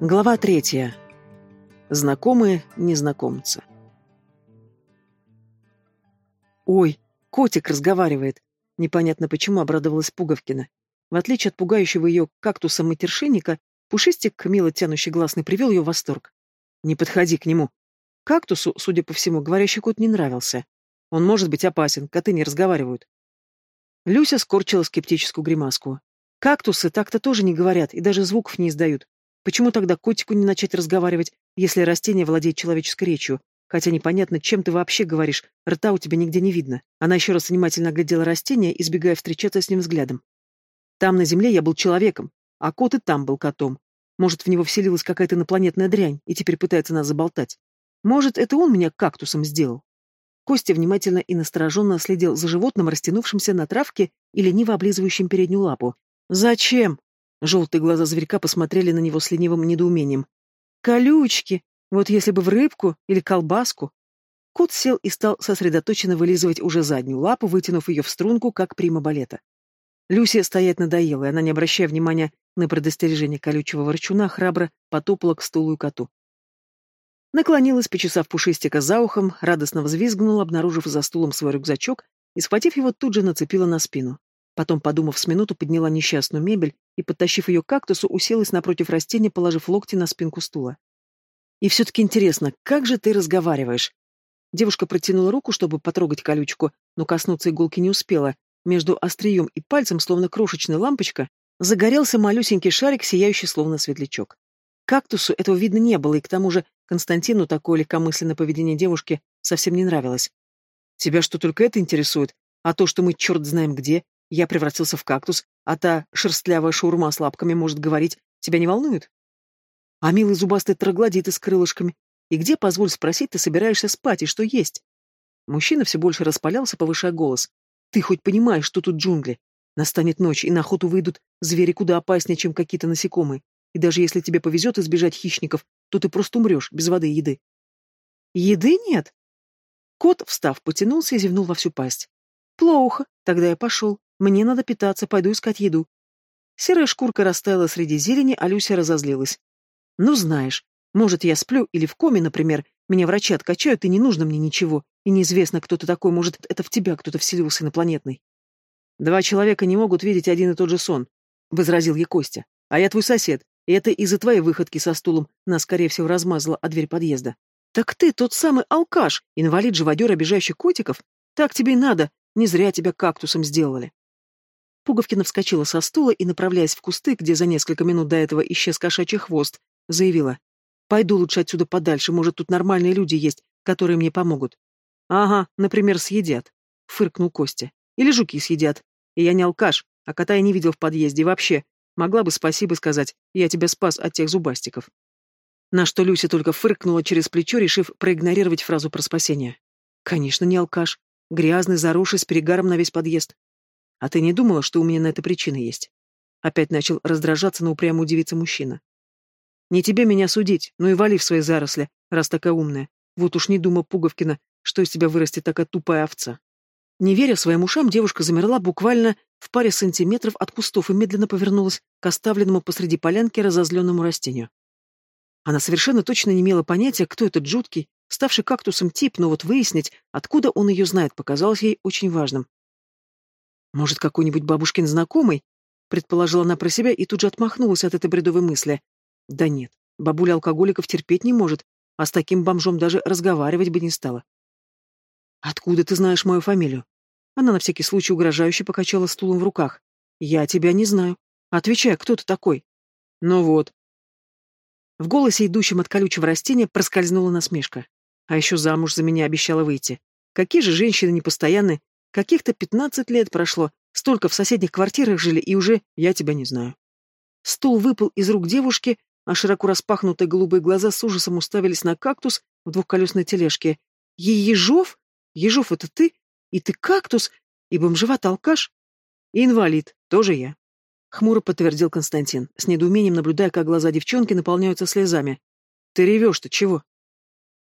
Глава третья. Знакомые незнакомцы. «Ой, котик разговаривает!» Непонятно почему обрадовалась Пуговкина. В отличие от пугающего ее кактуса матершинника, пушистик, мило тянущий гласный, привел ее в восторг. «Не подходи к нему!» Кактусу, судя по всему, говорящий кот не нравился. Он может быть опасен, коты не разговаривают. Люся скорчила скептическую гримаску. Кактусы так-то тоже не говорят и даже звуков не издают. Почему тогда котику не начать разговаривать, если растение владеет человеческой речью? Хотя непонятно, чем ты вообще говоришь, рта у тебя нигде не видно. Она еще раз внимательно оглядела растение, избегая встречаться с ним взглядом. Там на земле я был человеком, а кот и там был котом. Может, в него вселилась какая-то инопланетная дрянь и теперь пытается нас заболтать. Может, это он меня кактусом сделал? Костя внимательно и настороженно следил за животным, растянувшимся на травке и лениво облизывающим переднюю лапу. «Зачем?» Желтые глаза зверька посмотрели на него с ленивым недоумением. «Колючки! Вот если бы в рыбку или колбаску!» Кот сел и стал сосредоточенно вылизывать уже заднюю лапу, вытянув ее в струнку, как прима балета. Люсия стоять надоела, и она, не обращая внимания на предостережение колючего ворчуна, храбро потопала к стулу и коту. Наклонилась, почесав пушистика за ухом, радостно взвизгнула, обнаружив за стулом свой рюкзачок, и, схватив его, тут же нацепила на спину. Потом, подумав с минуту, подняла несчастную мебель и, подтащив ее к кактусу, уселась напротив растения, положив локти на спинку стула. «И все-таки интересно, как же ты разговариваешь?» Девушка протянула руку, чтобы потрогать колючку, но коснуться иголки не успела. Между острием и пальцем, словно крошечная лампочка, загорелся малюсенький шарик, сияющий словно светлячок. Кактусу этого видно не было, и к тому же Константину такое легкомысленное поведение девушки совсем не нравилось. «Тебя что, только это интересует? А то, что мы черт знаем где, я превратился в кактус, а та шерстлявая шаурма с лапками может говорить. Тебя не волнует? А милый зубастый троглодиты с крылышками. И где, позволь спросить, ты собираешься спать и что есть? Мужчина все больше распалялся, повышая голос. Ты хоть понимаешь, что тут джунгли? Настанет ночь, и на охоту выйдут звери куда опаснее, чем какие-то насекомые. И даже если тебе повезет избежать хищников, то ты просто умрешь без воды и еды. Еды нет? Кот, встав, потянулся и зевнул во всю пасть. Плохо, тогда я пошел. Мне надо питаться, пойду искать еду. Серая шкурка растаяла среди зелени, а Люся разозлилась. Ну, знаешь, может, я сплю или в коме, например, меня врачи откачают, и не нужно мне ничего, и неизвестно, кто ты такой, может, это в тебя кто-то вселился инопланетный. Два человека не могут видеть один и тот же сон, — возразил ей Костя. А я твой сосед, и это из-за твоей выходки со стулом нас, скорее всего, размазала от дверь подъезда. Так ты тот самый алкаш, инвалид-живодер, обижающий котиков? Так тебе и надо, не зря тебя кактусом сделали. Пуговкина вскочила со стула и, направляясь в кусты, где за несколько минут до этого исчез кошачий хвост, заявила. «Пойду лучше отсюда подальше, может, тут нормальные люди есть, которые мне помогут». «Ага, например, съедят», — фыркнул Костя. «Или жуки съедят. И я не алкаш, а кота я не видел в подъезде вообще. Могла бы спасибо сказать, я тебя спас от тех зубастиков». На что Люся только фыркнула через плечо, решив проигнорировать фразу про спасение. «Конечно, не алкаш. Грязный, заросший, с перегаром на весь подъезд. А ты не думала, что у меня на это причина есть? Опять начал раздражаться на упрямо удивиться мужчина. Не тебе меня судить, но и вали в свои заросли, раз такая умная. Вот уж не думал Пуговкина, что из тебя вырастет такая тупая овца. Не веря своим ушам, девушка замерла буквально в паре сантиметров от кустов и медленно повернулась к оставленному посреди полянки разозленному растению. Она совершенно точно не имела понятия, кто этот жуткий, ставший кактусом тип, но вот выяснить, откуда он ее знает, показалось ей очень важным. Может, какой-нибудь бабушкин знакомый? Предположила она про себя и тут же отмахнулась от этой бредовой мысли. Да нет, бабуля алкоголиков терпеть не может, а с таким бомжом даже разговаривать бы не стала. Откуда ты знаешь мою фамилию? Она на всякий случай угрожающе покачала стулом в руках. Я тебя не знаю. Отвечай, кто ты такой? Ну вот. В голосе, идущем от колючего растения, проскользнула насмешка. А еще замуж за меня обещала выйти. Какие же женщины непостоянны, Каких-то пятнадцать лет прошло, столько в соседних квартирах жили, и уже я тебя не знаю. Стул выпал из рук девушки, а широко распахнутые голубые глаза с ужасом уставились на кактус в двухколесной тележке. Ежов? Ежов, это ты? И ты кактус? И бомжеват алкаш? И инвалид, тоже я. Хмуро подтвердил Константин, с недоумением наблюдая, как глаза девчонки наполняются слезами. Ты ревешь-то чего?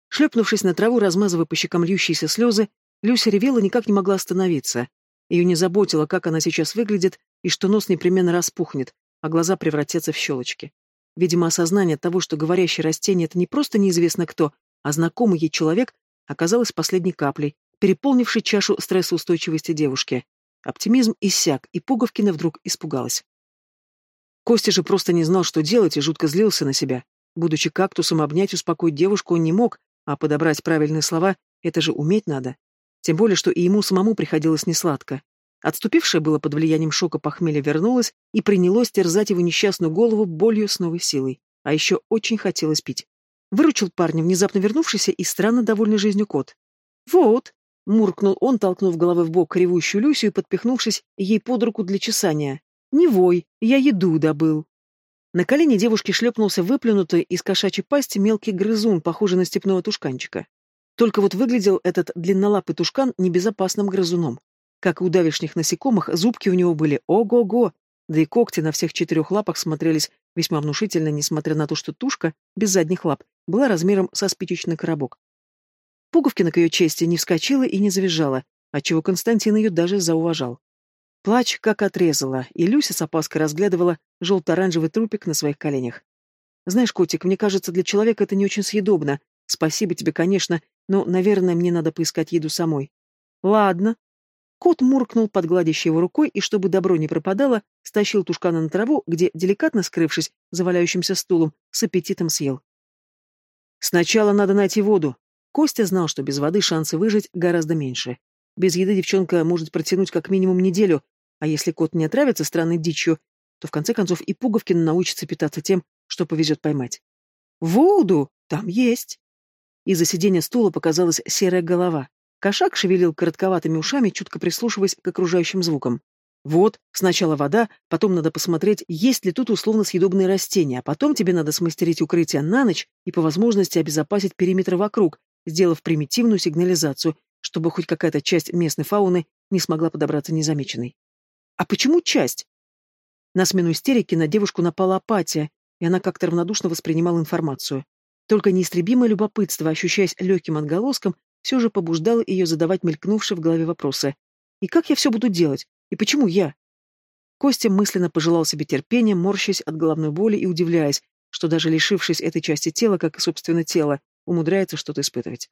Шлепнувшись на траву, размазывая по щекам льющиеся слезы, Люся ревела никак не могла остановиться. Ее не заботило, как она сейчас выглядит, и что нос непременно распухнет, а глаза превратятся в щелочки. Видимо, осознание того, что говорящее растение — это не просто неизвестно кто, а знакомый ей человек, оказалось последней каплей, переполнившей чашу стрессоустойчивости девушки. Оптимизм иссяк, и Пуговкина вдруг испугалась. Костя же просто не знал, что делать, и жутко злился на себя. Будучи кактусом, обнять, успокоить девушку он не мог, а подобрать правильные слова — это же уметь надо. Тем более, что и ему самому приходилось несладко. Отступившее было под влиянием шока похмелья вернулось и принялось терзать его несчастную голову болью с новой силой. А еще очень хотелось пить. Выручил парня, внезапно вернувшийся и странно довольный жизнью кот. «Вот», — муркнул он, толкнув головой в бок кривущую Люсю и подпихнувшись ей под руку для чесания. «Не вой, я еду добыл». На колени девушки шлепнулся выплюнутый из кошачьей пасти мелкий грызун, похожий на степного тушканчика. Только вот выглядел этот длиннолапый тушкан небезопасным грызуном. Как и у давешних насекомых, зубки у него были ого-го, да и когти на всех четырех лапах смотрелись весьма внушительно, несмотря на то, что тушка, без задних лап, была размером со спичечный коробок. Пуговкина к ее чести не вскочила и не завизжала, отчего Константин ее даже зауважал. Плач как отрезала, и Люся с опаской разглядывала желто-оранжевый трупик на своих коленях. «Знаешь, котик, мне кажется, для человека это не очень съедобно. Спасибо тебе, конечно, но, наверное, мне надо поискать еду самой». «Ладно», Кот муркнул под гладящей его рукой и, чтобы добро не пропадало, стащил тушкана на траву, где, деликатно скрывшись за валяющимся стулом, с аппетитом съел. «Сначала надо найти воду». Костя знал, что без воды шансы выжить гораздо меньше. Без еды девчонка может протянуть как минимум неделю, а если кот не отравится странной дичью, то в конце концов и Пуговкин научится питаться тем, что повезет поймать. «Воду! Там есть!» Из-за сиденья стула показалась серая голова. Кошак шевелил коротковатыми ушами, чутко прислушиваясь к окружающим звукам. Вот, сначала вода, потом надо посмотреть, есть ли тут условно съедобные растения, а потом тебе надо смастерить укрытие на ночь и по возможности обезопасить периметр вокруг, сделав примитивную сигнализацию, чтобы хоть какая-то часть местной фауны не смогла подобраться незамеченной. А почему часть? На смену истерики на девушку напала апатия, и она как-то равнодушно воспринимала информацию. Только неистребимое любопытство, ощущаясь легким отголоском, все же побуждало ее задавать мелькнувшие в голове вопросы. «И как я все буду делать? И почему я?» Костя мысленно пожелал себе терпения, морщась от головной боли и удивляясь, что даже лишившись этой части тела, как и собственно тело, умудряется что-то испытывать.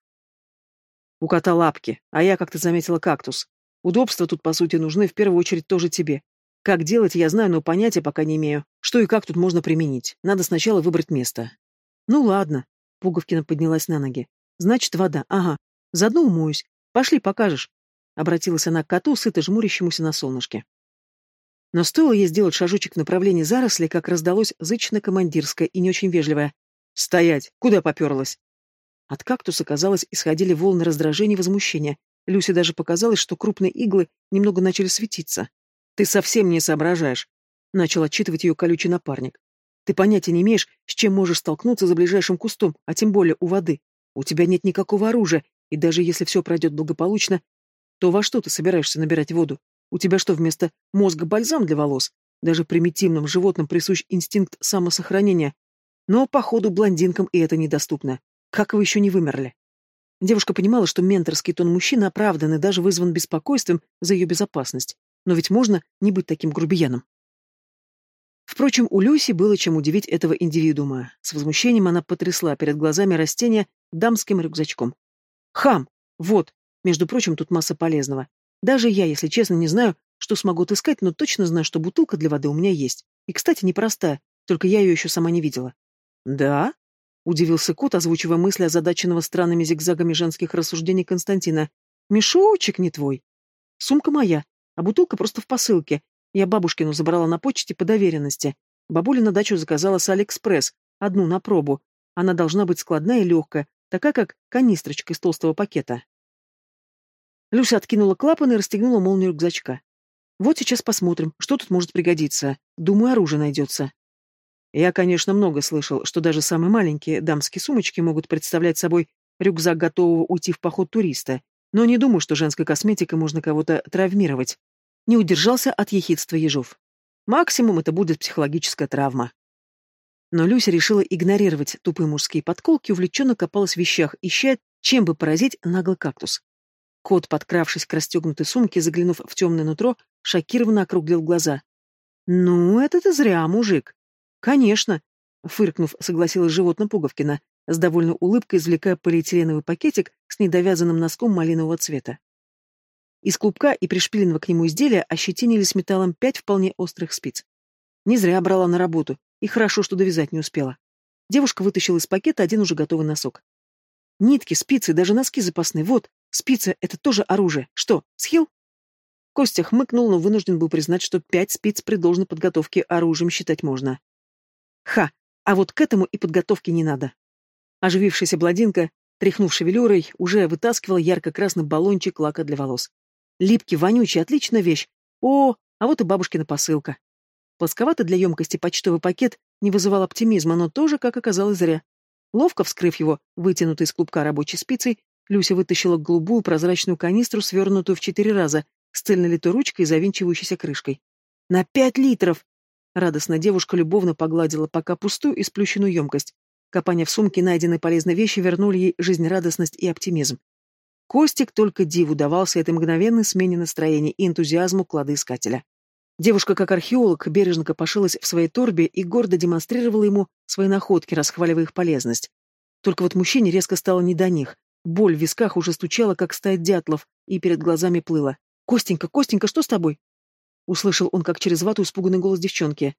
У кота лапки, а я как-то заметила кактус. Удобства тут, по сути, нужны в первую очередь тоже тебе. Как делать, я знаю, но понятия пока не имею. Что и как тут можно применить? Надо сначала выбрать место. Ну ладно. Пуговкина поднялась на ноги. Значит, вода. Ага. Заодно умоюсь. Пошли, покажешь. Обратилась она к коту, сыто жмурящемуся на солнышке. Но стоило ей сделать шажочек в направлении заросли, как раздалось зычно-командирское и не очень вежливое. «Стоять! Куда поперлась?» От кактуса, казалось, исходили волны раздражения и возмущения. Люсе даже показалось, что крупные иглы немного начали светиться. «Ты совсем не соображаешь», — начал отчитывать ее колючий напарник. «Ты понятия не имеешь, с чем можешь столкнуться за ближайшим кустом, а тем более у воды. У тебя нет никакого оружия, и даже если все пройдет благополучно, то во что ты собираешься набирать воду? У тебя что, вместо мозга бальзам для волос? Даже примитивным животным присущ инстинкт самосохранения. Но, походу, блондинкам и это недоступно. Как вы еще не вымерли? Девушка понимала, что менторский тон мужчины оправдан и даже вызван беспокойством за ее безопасность. Но ведь можно не быть таким грубияном. Впрочем, у Люси было чем удивить этого индивидуума. С возмущением она потрясла перед глазами растения дамским рюкзачком. Хам! Вот, между прочим, тут масса полезного. Даже я, если честно, не знаю, что смогу отыскать, но точно знаю, что бутылка для воды у меня есть. И, кстати, непростая, только я ее еще сама не видела. Да? Удивился кот, озвучивая мысли озадаченного странными зигзагами женских рассуждений Константина. Мешочек не твой. Сумка моя, а бутылка просто в посылке. Я бабушкину забрала на почте по доверенности. Бабуля на дачу заказала с Алиэкспресс, одну на пробу. Она должна быть складная и легкая, такая как канистрочка из толстого пакета. Люся откинула клапан и расстегнула молнию рюкзачка. Вот сейчас посмотрим, что тут может пригодиться. Думаю, оружие найдется. Я, конечно, много слышал, что даже самые маленькие дамские сумочки могут представлять собой рюкзак готового уйти в поход туриста, но не думаю, что женской косметикой можно кого-то травмировать. Не удержался от ехидства ежов. Максимум это будет психологическая травма. Но Люся решила игнорировать тупые мужские подколки, увлеченно копалась в вещах, ища, чем бы поразить наглый кактус. Кот, подкравшись к расстегнутой сумке, заглянув в темное нутро, шокированно округлил глаза. «Ну, это ты зря, мужик». «Конечно». Фыркнув, согласилась животно Пуговкина, с довольной улыбкой извлекая полиэтиленовый пакетик с недовязанным носком малинового цвета. Из клубка и пришпиленного к нему изделия ощетинились металлом пять вполне острых спиц. Не зря брала на работу, и хорошо, что довязать не успела. Девушка вытащила из пакета один уже готовый носок. Нитки, спицы, даже носки запасные. Вот, спицы — это тоже оружие. Что, схил? Костя хмыкнул, но вынужден был признать, что пять спиц при должной подготовке оружием считать можно. Ха, а вот к этому и подготовки не надо. Оживившаяся бладинка, тряхнув шевелюрой, уже вытаскивала ярко-красный баллончик лака для волос. Липкий, вонючий, отличная вещь. О, а вот и бабушкина посылка. Плосковатый для емкости почтовый пакет не вызывал оптимизма, но тоже, как оказалось, зря. Ловко вскрыв его, вытянутый из клубка рабочей спицей, Люся вытащила голубую прозрачную канистру, свернутую в четыре раза, с цельной литой ручкой и завинчивающейся крышкой. «На пять литров!» Радостно девушка любовно погладила пока пустую и сплющенную емкость. Копания в сумке найденной полезной вещи вернули ей жизнерадостность и оптимизм. Костик только диву давался этой мгновенной смене настроения и энтузиазму кладоискателя. Девушка, как археолог, бережно копошилась в своей торбе и гордо демонстрировала ему свои находки, расхваливая их полезность. Только вот мужчине резко стало не до них. Боль в висках уже стучала, как стая дятлов, и перед глазами плыла. «Костенька, Костенька, что с тобой?» Услышал он, как через вату, испуганный голос девчонки.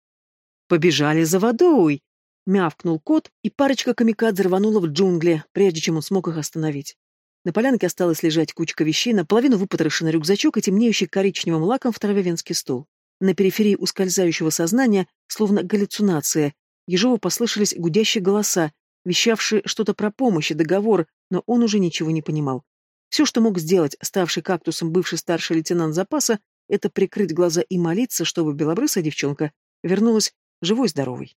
«Побежали за водой!» Мявкнул кот, и парочка камикадзе рванула в джунгли, прежде чем он смог их остановить. На полянке осталась лежать кучка вещей, наполовину выпотрошенный рюкзачок и темнеющий коричневым лаком в траве венский стул. На периферии ускользающего сознания, словно галлюцинация, Ежову послышались гудящие голоса, вещавшие что-то про помощь и договор, но он уже ничего не понимал. Все, что мог сделать ставший кактусом бывший старший лейтенант запаса, это прикрыть глаза и молиться, чтобы белобрысая девчонка вернулась живой-здоровой.